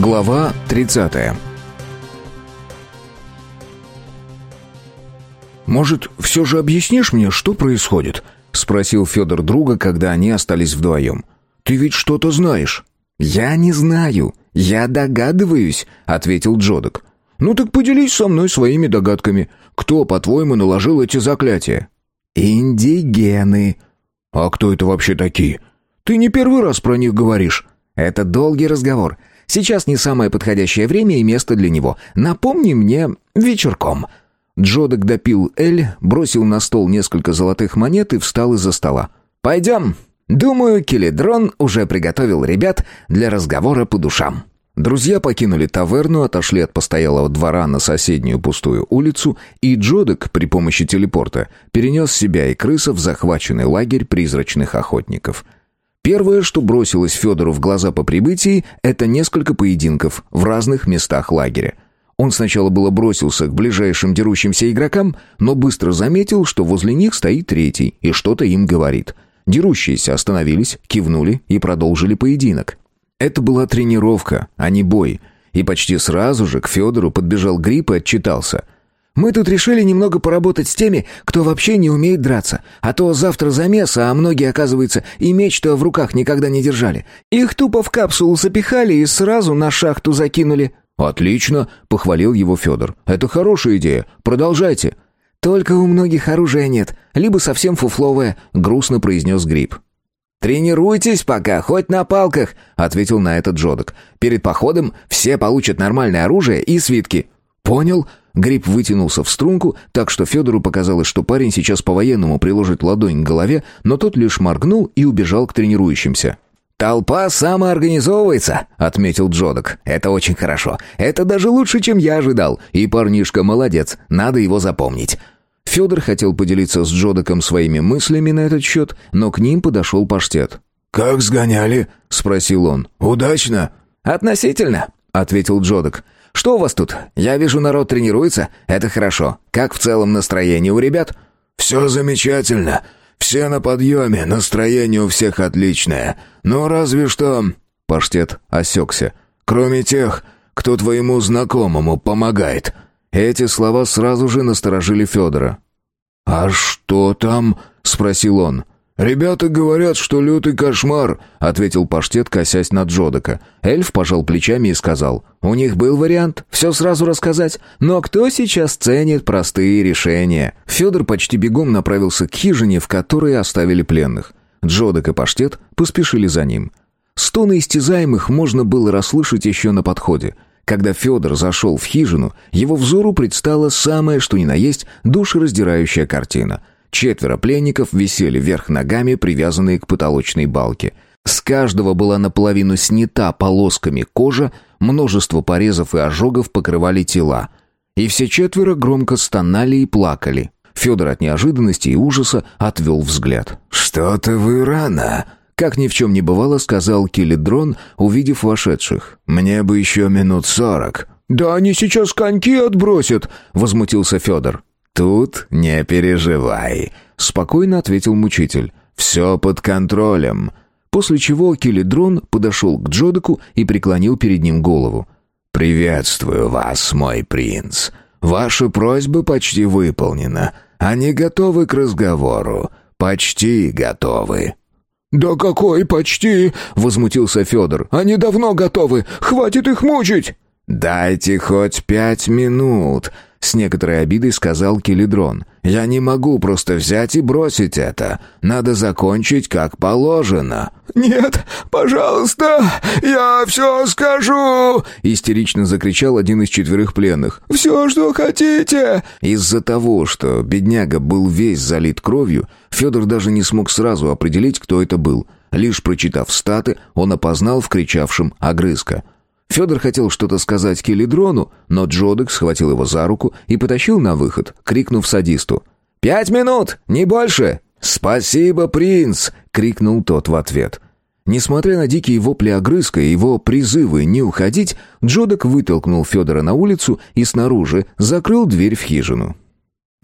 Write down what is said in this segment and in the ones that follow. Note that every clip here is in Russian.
Глава 30 «Может, все же объяснишь мне, что происходит?» — спросил Федор друга, когда они остались вдвоем. «Ты ведь что-то знаешь». «Я не знаю, я догадываюсь», — ответил Джодок. «Ну так поделись со мной своими догадками. Кто, по-твоему, наложил эти заклятия?» «Индигены». «А кто это вообще такие? Ты не первый раз про них говоришь». «Это долгий разговор. Сейчас не самое подходящее время и место для него. Напомни мне вечерком». Джодок допил Эль, бросил на стол несколько золотых монет и встал из-за стола. «Пойдем. Думаю, Келедрон уже приготовил ребят для разговора по душам». Друзья покинули таверну, отошли от постоялого двора на соседнюю пустую улицу, и Джодек при помощи телепорта перенес себя и крыса в захваченный лагерь призрачных охотников – Первое, что бросилось Федору в глаза по прибытии, это несколько поединков в разных местах лагеря. Он сначала было бросился к ближайшим дерущимся игрокам, но быстро заметил, что возле них стоит третий и что-то им говорит. Дерущиеся остановились, кивнули и продолжили поединок. Это была тренировка, а не бой. И почти сразу же к Федору подбежал Грипп и отчитался – мы тут решили немного поработать с теми, кто вообще не умеет драться. А то завтра замес, а многие, оказывается, и меч-то в руках никогда не держали. Их тупо в капсулу запихали и сразу на шахту закинули». «Отлично», — похвалил его Федор. «Это хорошая идея. Продолжайте». «Только у многих оружия нет, либо совсем фуфловое», — грустно произнес Гриб. «Тренируйтесь пока, хоть на палках», — ответил на это Джодок. «Перед походом все получат нормальное оружие и свитки». «Понял», Гриб вытянулся в струнку, так что Федору показалось, что парень сейчас по-военному приложит ладонь к голове, но тот лишь моргнул и убежал к тренирующимся. «Толпа самоорганизовывается», — отметил Джодок. «Это очень хорошо. Это даже лучше, чем я ожидал. И парнишка молодец. Надо его запомнить». Федор хотел поделиться с Джодоком своими мыслями на этот счет, но к ним подошел паштет. «Как сгоняли?» — спросил он. «Удачно?» «Относительно», — ответил Джодок. Что у вас тут? Я вижу, народ тренируется. Это хорошо. Как в целом настроение у ребят?» «Все замечательно. Все на подъеме. Настроение у всех отличное. Но разве что...» Паштет осекся. «Кроме тех, кто твоему знакомому помогает». Эти слова сразу же насторожили Федора. «А что там?» — спросил он. «Ребята говорят, что лютый кошмар», — ответил паштет, косясь на Джодока. Эльф пожал плечами и сказал, «У них был вариант, все сразу рассказать, но кто сейчас ценит простые решения?» Федор почти бегом направился к хижине, в которой оставили пленных. Джодок и паштет поспешили за ним. Стоны истязаемых можно было расслышать еще на подходе. Когда Федор зашел в хижину, его взору предстала самая что ни на есть душераздирающая картина — Четверо пленников висели вверх ногами, привязанные к потолочной балке. С каждого была наполовину снята полосками кожа, множество порезов и ожогов покрывали тела. И все четверо громко стонали и плакали. Федор от неожиданности и ужаса отвел взгляд. «Что-то вы рано», — как ни в чем не бывало, сказал Килидрон, увидев вошедших. «Мне бы еще минут сорок». «Да они сейчас коньки отбросят», — возмутился Федор. «Тут не переживай», — спокойно ответил мучитель. «Все под контролем». После чего Килидрон подошел к Джодеку и преклонил перед ним голову. «Приветствую вас, мой принц. Ваша просьба почти выполнена. Они готовы к разговору. Почти готовы». «Да какой почти?» — возмутился Федор. «Они давно готовы. Хватит их мучить!» «Дайте хоть пять минут», с некоторой обидой сказал Келедрон. «Я не могу просто взять и бросить это. Надо закончить как положено». «Нет, пожалуйста, я все скажу!» Истерично закричал один из четверых пленных. «Все, что хотите!» Из-за того, что бедняга был весь залит кровью, Федор даже не смог сразу определить, кто это был. Лишь прочитав статы, он опознал в кричавшем «Огрызка». Федор хотел что-то сказать Келидрону, но Джодек схватил его за руку и потащил на выход, крикнув садисту. «Пять минут, не больше!» «Спасибо, принц!» — крикнул тот в ответ. Несмотря на дикие вопли огрызка и его призывы не уходить, Джодек вытолкнул Федора на улицу и снаружи закрыл дверь в хижину.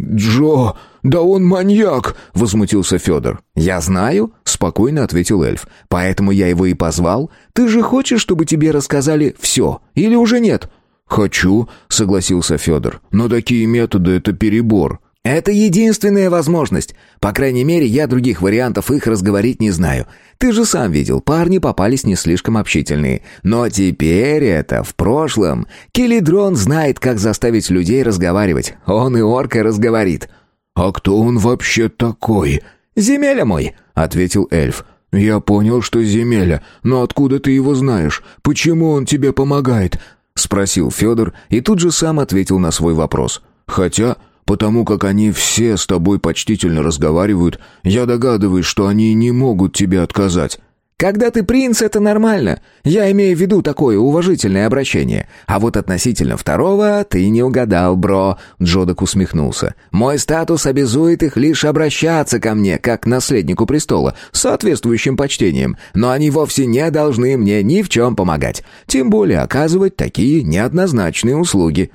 «Джо, да он маньяк!» — возмутился Федор. «Я знаю», — спокойно ответил эльф. «Поэтому я его и позвал. Ты же хочешь, чтобы тебе рассказали все? Или уже нет?» «Хочу», — согласился Федор. «Но такие методы — это перебор». Это единственная возможность. По крайней мере, я других вариантов их разговорить не знаю. Ты же сам видел, парни попались не слишком общительные. Но теперь это в прошлом. Келидрон знает, как заставить людей разговаривать. Он и орка разговорит. «А кто он вообще такой?» «Земеля мой», — ответил эльф. «Я понял, что Земеля, но откуда ты его знаешь? Почему он тебе помогает?» — спросил Федор и тут же сам ответил на свой вопрос. «Хотя Потому как они все с тобой почтительно разговаривают, я догадываюсь, что они не могут тебе отказать». «Когда ты принц, это нормально. Я имею в виду такое уважительное обращение. А вот относительно второго ты не угадал, бро», — Джодок усмехнулся. «Мой статус обязует их лишь обращаться ко мне, как к наследнику престола, с соответствующим почтением, но они вовсе не должны мне ни в чем помогать, тем более оказывать такие неоднозначные услуги».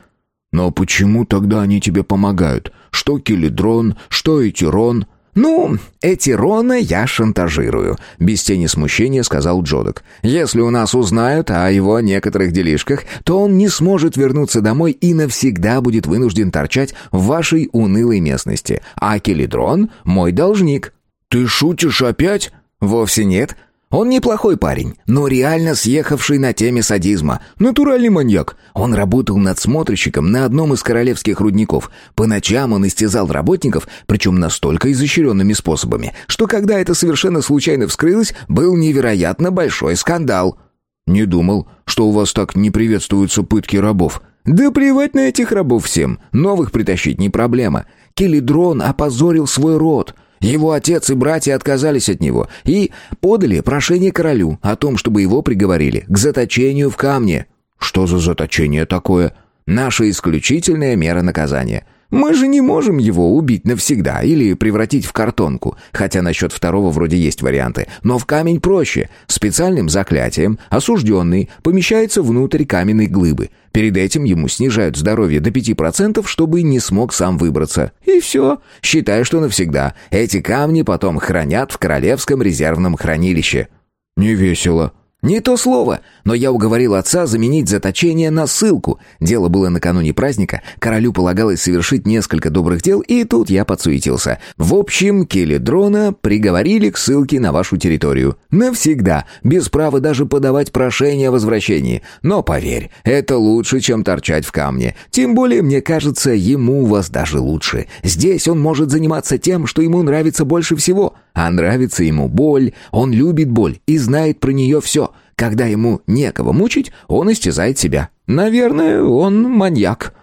«Но почему тогда они тебе помогают? Что Килидрон, что Этирон?» «Ну, Этирона я шантажирую», — без тени смущения сказал Джодок. «Если у нас узнают о его некоторых делишках, то он не сможет вернуться домой и навсегда будет вынужден торчать в вашей унылой местности. А Келидрон — мой должник». «Ты шутишь опять?» «Вовсе нет. Он неплохой парень, но реально съехавший на теме садизма. Натуральный маньяк. Он работал надсмотрщиком на одном из королевских рудников. По ночам он истязал работников, причем настолько изощренными способами, что когда это совершенно случайно вскрылось, был невероятно большой скандал. «Не думал, что у вас так не приветствуются пытки рабов». «Да плевать на этих рабов всем. Новых притащить не проблема. Келидрон опозорил свой род». Его отец и братья отказались от него и подали прошение королю о том, чтобы его приговорили к заточению в камне. Что за заточение такое? Наша исключительная мера наказания. Мы же не можем его убить навсегда или превратить в картонку, хотя насчет второго вроде есть варианты. Но в камень проще. Специальным заклятием осужденный помещается внутрь каменной глыбы. Перед этим ему снижают здоровье до 5%, чтобы не смог сам выбраться. И все. Считай, что навсегда. Эти камни потом хранят в Королевском резервном хранилище. «Не весело», «Не то слово, но я уговорил отца заменить заточение на ссылку. Дело было накануне праздника, королю полагалось совершить несколько добрых дел, и тут я подсуетился. В общем, Келедрона приговорили к ссылке на вашу территорию. Навсегда, без права даже подавать прошение о возвращении. Но поверь, это лучше, чем торчать в камне. Тем более, мне кажется, ему у вас даже лучше. Здесь он может заниматься тем, что ему нравится больше всего». А нравится ему боль, он любит боль и знает про нее все. Когда ему некого мучить, он истязает себя. Наверное, он маньяк».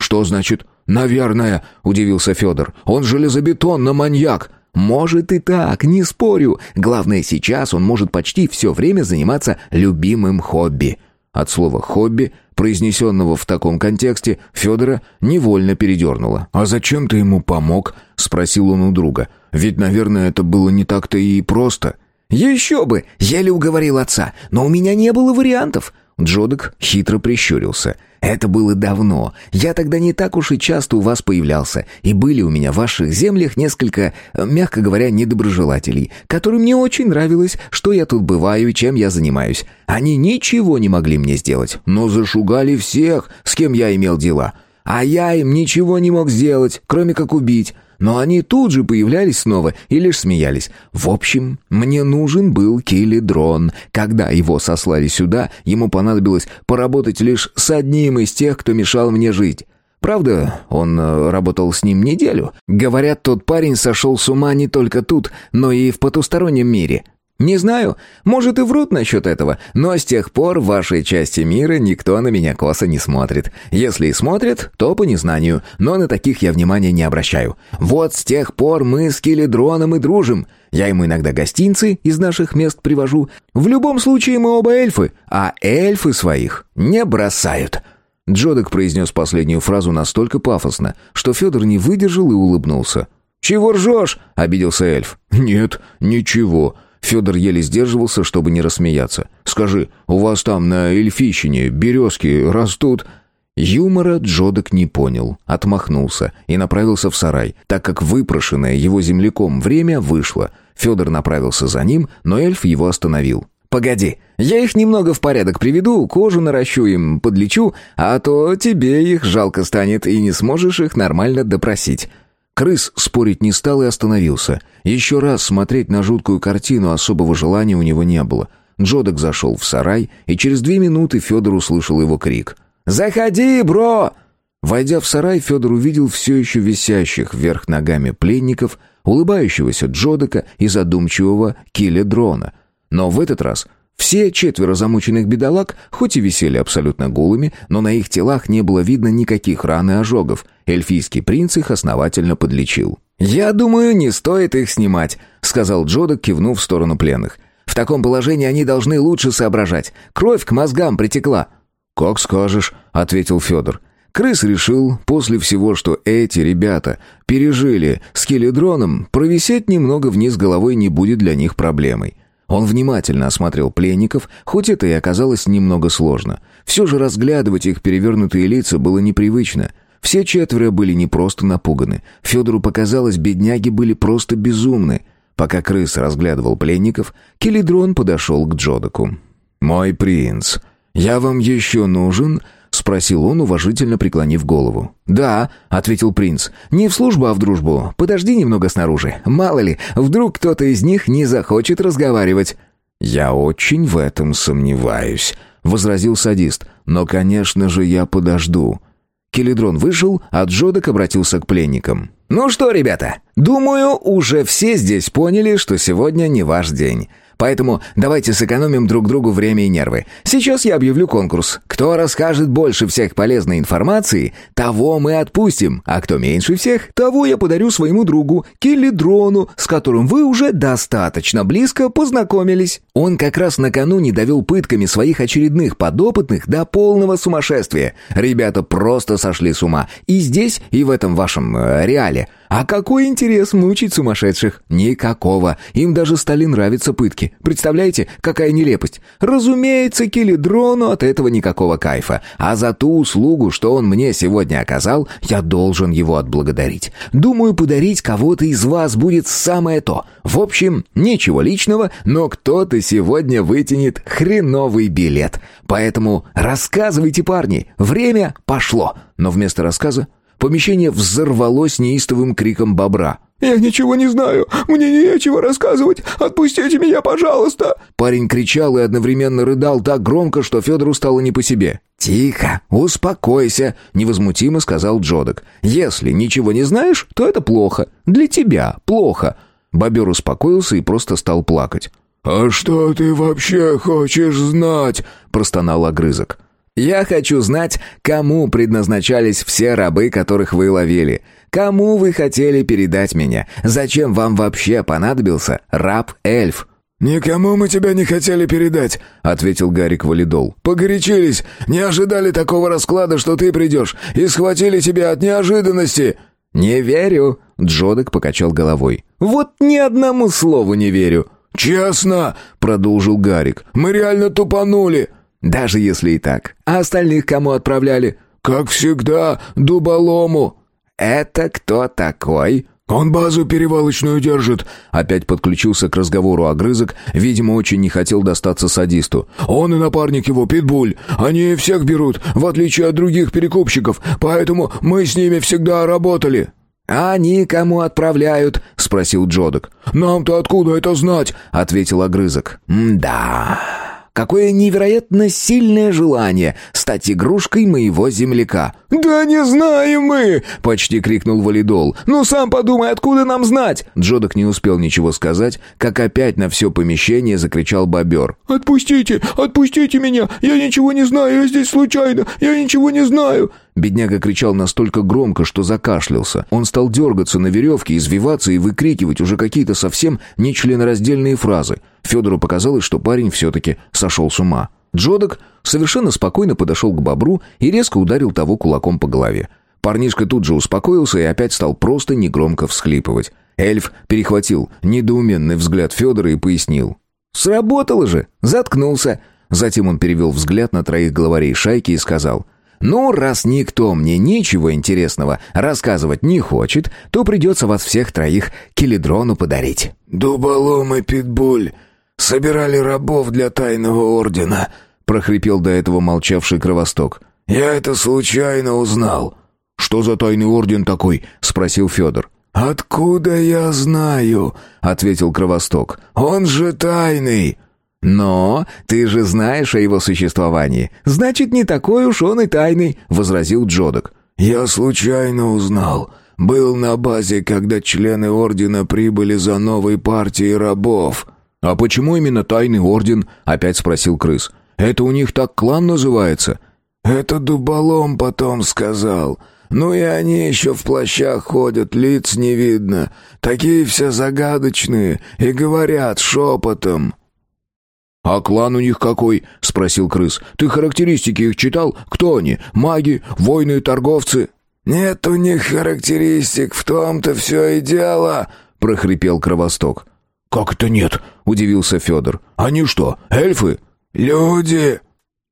«Что значит «наверное»?» — удивился Федор. «Он железобетонно маньяк». «Может и так, не спорю. Главное, сейчас он может почти все время заниматься любимым хобби». От слова «хобби», произнесенного в таком контексте, Федора невольно передернуло. «А зачем ты ему помог?» — спросил он у друга. «Ведь, наверное, это было не так-то и просто». «Еще бы! Еле уговорил отца, но у меня не было вариантов. Джодок хитро прищурился. «Это было давно. Я тогда не так уж и часто у вас появлялся, и были у меня в ваших землях несколько, мягко говоря, недоброжелателей, которым не очень нравилось, что я тут бываю и чем я занимаюсь. Они ничего не могли мне сделать, но зашугали всех, с кем я имел дела. А я им ничего не мог сделать, кроме как убить. Но они тут же появлялись снова и лишь смеялись. В общем, мне нужен был Килидрон. Когда его сослали сюда, ему понадобилось поработать лишь с одним из тех, кто мешал мне жить. Правда, он э, работал с ним неделю. Говорят, тот парень сошел с ума не только тут, но и в потустороннем мире. Не знаю, может и врут насчет этого, но с тех пор в вашей части мира никто на меня косо не смотрит. Если и смотрят, то по незнанию, но на таких я внимания не обращаю. Вот с тех пор мы с Килидроном и дружим. Я ему иногда гостинцы из наших мест привожу. В любом случае мы оба эльфы, а эльфы своих не бросают». Джодок произнес последнюю фразу настолько пафосно, что Федор не выдержал и улыбнулся. «Чего ржешь?» — обиделся эльф. «Нет, ничего». Федор еле сдерживался, чтобы не рассмеяться. «Скажи, у вас там на Эльфищине березки растут?» Юмора Джодок не понял, отмахнулся и направился в сарай, так как выпрошенное его земляком время вышло. Федор направился за ним, но эльф его остановил. «Погоди, я их немного в порядок приведу, кожу наращу им, подлечу, а то тебе их жалко станет и не сможешь их нормально допросить». Крыс спорить не стал и остановился. Еще раз смотреть на жуткую картину особого желания у него не было. Джодок зашел в сарай, и через две минуты Федор услышал его крик. «Заходи, бро!» Войдя в сарай, Федор увидел все еще висящих вверх ногами пленников, улыбающегося Джодока и задумчивого Киля. Но в этот раз все четверо замученных бедолаг, хоть и висели абсолютно голыми, но на их телах не было видно никаких ран и ожогов. Эльфийский принц их основательно подлечил. «Я думаю, не стоит их снимать», — сказал Джодок, кивнув в сторону пленных. «В таком положении они должны лучше соображать. Кровь к мозгам притекла». «Как скажешь», — ответил Федор. Крыс решил, после всего, что эти ребята пережили с келедроном, провисеть немного вниз головой не будет для них проблемой. Он внимательно осмотрел пленников, хоть это и оказалось немного сложно. Все же разглядывать их перевернутые лица было непривычно. Все четверо были не просто напуганы. Федору показалось, бедняги были просто безумны. Пока крыс разглядывал пленников, Келедрон подошел к Джодаку. «Мой принц, я вам еще нужен?» — спросил он, уважительно преклонив голову. «Да», — ответил принц, — «не в службу, а в дружбу. Подожди немного снаружи. Мало ли, вдруг кто-то из них не захочет разговаривать». «Я очень в этом сомневаюсь», — возразил садист. «Но, конечно же, я подожду». Келедрон вышел, а Джодок обратился к пленникам. «Ну что, ребята, думаю, уже все здесь поняли, что сегодня не ваш день. Поэтому давайте сэкономим друг другу время и нервы. Сейчас я объявлю конкурс. Кто расскажет больше всех полезной информации, того мы отпустим, а кто меньше всех, того я подарю своему другу Киллидрону, с которым вы уже достаточно близко познакомились. Он как раз накануне довел пытками своих очередных подопытных до полного сумасшествия. Ребята просто сошли с ума. И здесь, и в этом вашем э, реале – а какой интерес мучить сумасшедших? Никакого. Им даже стали нравиться пытки. Представляете, какая нелепость? Разумеется, Килидрону от этого никакого кайфа. А за ту услугу, что он мне сегодня оказал, я должен его отблагодарить. Думаю, подарить кого-то из вас будет самое то. В общем, ничего личного, но кто-то сегодня вытянет хреновый билет. Поэтому рассказывайте, парни, время пошло. Но вместо рассказа Помещение взорвалось неистовым криком бобра. «Я ничего не знаю! Мне нечего рассказывать! Отпустите меня, пожалуйста!» Парень кричал и одновременно рыдал так громко, что Федору стало не по себе. «Тихо, успокойся», — невозмутимо сказал Джодок. «Если ничего не знаешь, то это плохо. Для тебя плохо». Бобер успокоился и просто стал плакать. «А что ты вообще хочешь знать?» — простонал огрызок. Я хочу знать, кому предназначались все рабы, которых вы ловили. Кому вы хотели передать меня? Зачем вам вообще понадобился раб-эльф?» «Никому мы тебя не хотели передать», — ответил Гарик Валидол. «Погорячились, не ожидали такого расклада, что ты придешь, и схватили тебя от неожиданности». «Не верю», — Джодек покачал головой. «Вот ни одному слову не верю». «Честно», — продолжил Гарик, — «мы реально тупанули». Даже если и так. А остальных кому отправляли? Как всегда, дуболому. Это кто такой? «Он базу перевалочную держит», — опять подключился к разговору огрызок, видимо, очень не хотел достаться садисту. «Он и напарник его, Питбуль. Они всех берут, в отличие от других перекупщиков, поэтому мы с ними всегда работали». «А они кому отправляют?» — спросил Джодок. «Нам-то откуда это знать?» — ответил огрызок. «Да...» Какое невероятно сильное желание стать игрушкой моего земляка. «Да не знаем мы!» — почти крикнул Валидол. «Ну сам подумай, откуда нам знать?» Джодок не успел ничего сказать, как опять на все помещение закричал бобер. «Отпустите! Отпустите меня! Я ничего не знаю! Я здесь случайно! Я ничего не знаю!» Бедняга кричал настолько громко, что закашлялся. Он стал дергаться на веревке, извиваться и выкрикивать уже какие-то совсем нечленораздельные фразы. Федору показалось, что парень все-таки сошел с ума. Джодок совершенно спокойно подошел к бобру и резко ударил того кулаком по голове. Парнишка тут же успокоился и опять стал просто негромко всхлипывать. Эльф перехватил недоуменный взгляд Федора и пояснил. «Сработало же! Заткнулся!» Затем он перевел взгляд на троих главарей шайки и сказал «Ну, раз никто мне ничего интересного рассказывать не хочет, то придется вас всех троих Келедрону подарить». «Дуболом и Питбуль собирали рабов для тайного ордена», — прохрипел до этого молчавший Кровосток. «Я это случайно узнал». «Что за тайный орден такой?» — спросил Федор. «Откуда я знаю?» — ответил Кровосток. «Он же тайный». «Но ты же знаешь о его существовании. Значит, не такой уж он и тайный», — возразил Джодок. «Я случайно узнал. Был на базе, когда члены Ордена прибыли за новой партией рабов». «А почему именно Тайный Орден?» — опять спросил Крыс. «Это у них так клан называется?» «Это Дуболом потом сказал. Ну и они еще в плащах ходят, лиц не видно. Такие все загадочные и говорят шепотом». «А клан у них какой?» — спросил крыс. «Ты характеристики их читал? Кто они? Маги? Воины? Торговцы?» «Нет у них характеристик, в том-то все и дело», — прохрипел Кровосток. «Как это нет?» — удивился Федор. «Они что, эльфы?» «Люди!»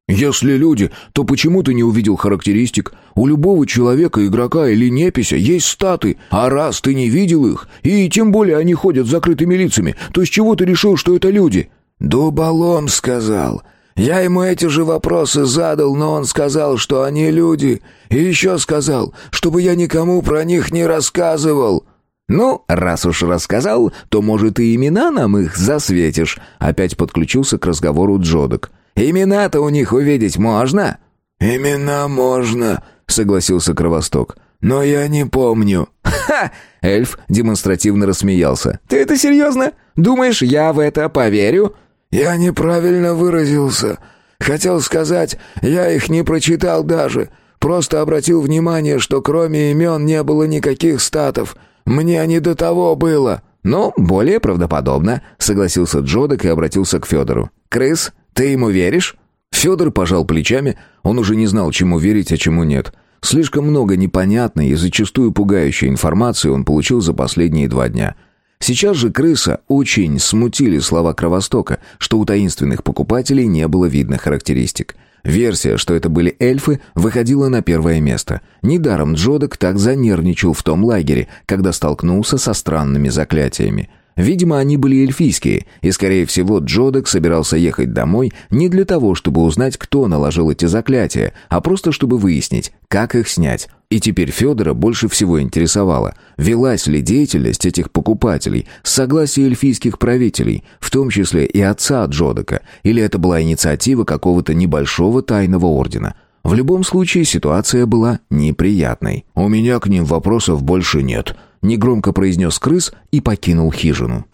«Если люди, то почему ты не увидел характеристик? У любого человека, игрока или непися есть статы, а раз ты не видел их, и тем более они ходят с закрытыми лицами, то с чего ты решил, что это люди?» «Дуболом сказал. Я ему эти же вопросы задал, но он сказал, что они люди. И еще сказал, чтобы я никому про них не рассказывал». «Ну, раз уж рассказал, то, может, и имена нам их засветишь?» Опять подключился к разговору Джодок. «Имена-то у них увидеть можно?» «Имена можно», — согласился Кровосток. «Но я не помню». «Ха!» — эльф демонстративно рассмеялся. «Ты это серьезно? Думаешь, я в это поверю?» «Я неправильно выразился. Хотел сказать, я их не прочитал даже. Просто обратил внимание, что кроме имен не было никаких статов. Мне не до того было». «Ну, более правдоподобно», — согласился Джодок и обратился к Федору. «Крыс, ты ему веришь?» Федор пожал плечами, он уже не знал, чему верить, а чему нет. Слишком много непонятной и зачастую пугающей информации он получил за последние два дня — Сейчас же крыса очень смутили слова Кровостока, что у таинственных покупателей не было видно характеристик. Версия, что это были эльфы, выходила на первое место. Недаром Джодок так занервничал в том лагере, когда столкнулся со странными заклятиями. Видимо, они были эльфийские, и, скорее всего, Джодек собирался ехать домой не для того, чтобы узнать, кто наложил эти заклятия, а просто чтобы выяснить, как их снять. И теперь Федора больше всего интересовало, велась ли деятельность этих покупателей с согласия эльфийских правителей, в том числе и отца Джодека, или это была инициатива какого-то небольшого тайного ордена. В любом случае ситуация была неприятной. «У меня к ним вопросов больше нет», — негромко произнес крыс и покинул хижину.